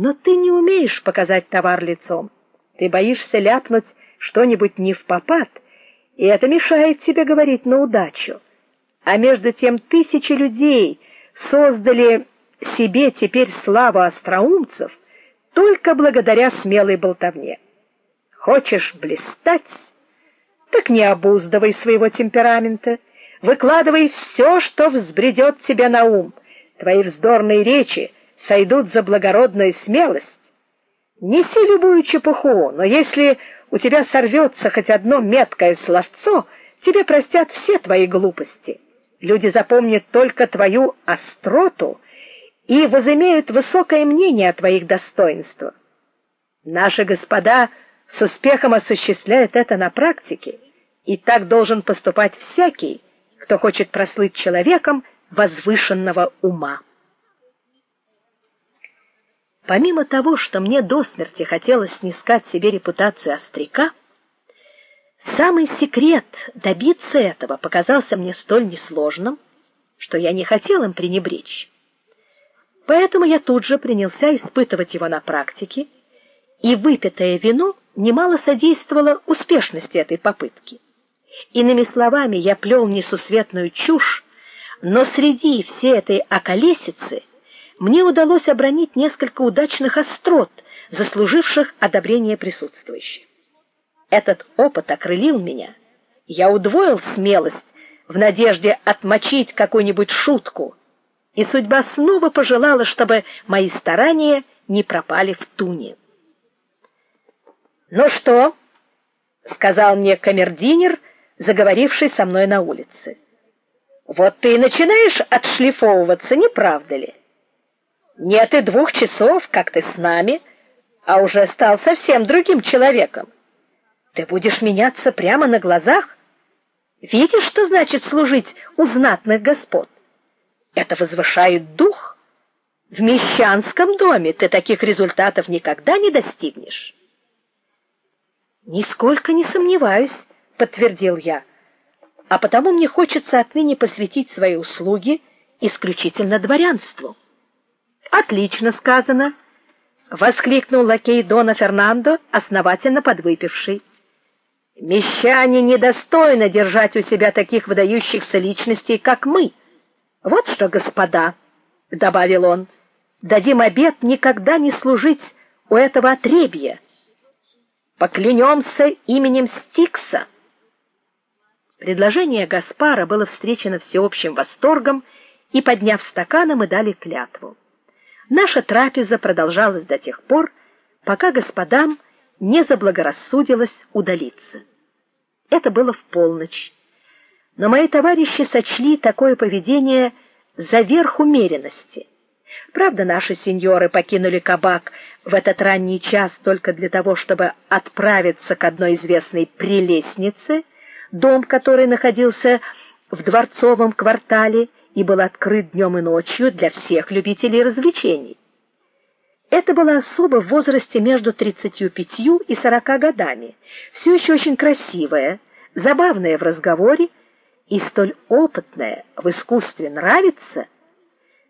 Но ты не умеешь показать товар лицом. Ты боишься ляпнуть что-нибудь не в попад, и это мешает тебе говорить на удачу. А между тем тысячи людей создали себе теперь славу остроумцев только благодаря смелой болтовне. Хочешь блистать? Так не обуздывай своего темперамента, выкладывай все, что взбредет тебе на ум. Твои вздорные речи сойдут за благородную смелость. Неси любую чепуху, но если у тебя сорвется хоть одно меткое словцо, тебе простят все твои глупости. Люди запомнят только твою остроту и возымеют высокое мнение о твоих достоинствах. Наши господа с успехом осуществляют это на практике, и так должен поступать всякий, кто хочет прослыть человеком возвышенного ума. Помимо того, что мне до смерти хотелось снискать себе репутацию остряка, самый секрет добиться этого показался мне столь несложным, что я не хотел им пренебречь. Поэтому я тут же принялся испытывать его на практике, и выпитое вино немало содействовало успешности этой попытки. Иными словами, я плел несусветную чушь, но среди всей этой околесицы мне удалось обронить несколько удачных острот, заслуживших одобрение присутствующих. Этот опыт окрылил меня. Я удвоил смелость в надежде отмочить какую-нибудь шутку и судьба снова пожелала, чтобы мои старания не пропали в туне. "Ну что?" сказал мне камердинер, заговоривший со мной на улице. "Вот ты и начинаешь отшлифовываться, не правда ли? Нет и двух часов, как ты с нами, а уже стал совсем другим человеком. Ты будешь меняться прямо на глазах? Видишь, что значит служить у знатных господ? Это возвышает дух. В мещанском доме ты таких результатов никогда не достигнешь. Нисколько не сомневаюсь, подтвердил я. А потому мне хочется отныне посвятить свои услуги исключительно дворянству. Отлично сказано, воскликнул лакей Дона Фернандо, основательно подвыпивший. Мещане недостойны держать у себя таких выдающихся личностей, как мы. Вот что, господа, добавил он. Дадим обет никогда не служить у этого отребья. Поклянемся именем Стикса. Предложение Гаспара было встречено всеобщим восторгом, и подняв стаканы, мы дали клятву. Наша трапеза продолжалась до тех пор, пока господам не заблагорассудилось удалиться. Это было в полночь но мои товарищи сочли такое поведение за верх умеренности. Правда, наши сеньоры покинули кабак в этот ранний час только для того, чтобы отправиться к одной известной прелестнице, дом которой находился в дворцовом квартале и был открыт днем и ночью для всех любителей развлечений. Это была особа в возрасте между 35 и 40 годами, все еще очень красивая, забавная в разговоре и столь опытная в искусстве нравится,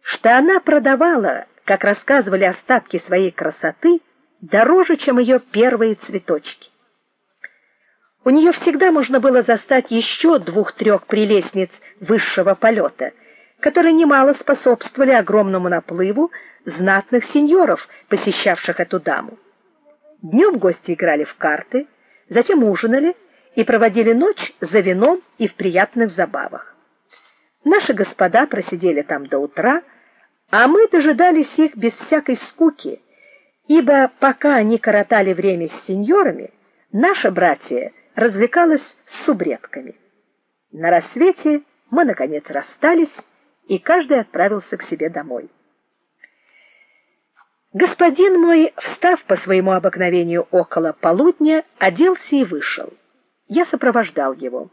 что она продавала, как рассказывали остатки своей красоты, дороже, чем ее первые цветочки. У нее всегда можно было застать еще двух-трех прелестниц высшего полета, которые немало способствовали огромному наплыву знатных сеньоров, посещавших эту даму. Днем гости играли в карты, затем ужинали и проводили ночь за вином и в приятных забавах. Наши господа просидели там до утра, а мы дожидались их без всякой скуки, ибо пока они коротали время с сеньорами, наша братья развлекалась с субредками. На рассвете мы наконец расстались, и каждый отправился к себе домой. Господин мой, встав по своему обыкновению около полудня, оделся и вышел я сопровождал его.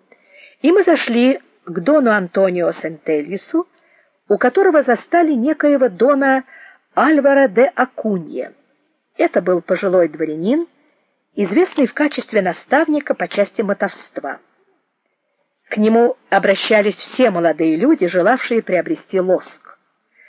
И мы зашли к дону Антонио Сентельесу, у которого застали некоего дона Альвара де Акунье. Это был пожилой дворянин, известный в качестве наставника по части мотовства. К нему обращались все молодые люди, желавшие приобрести лоск.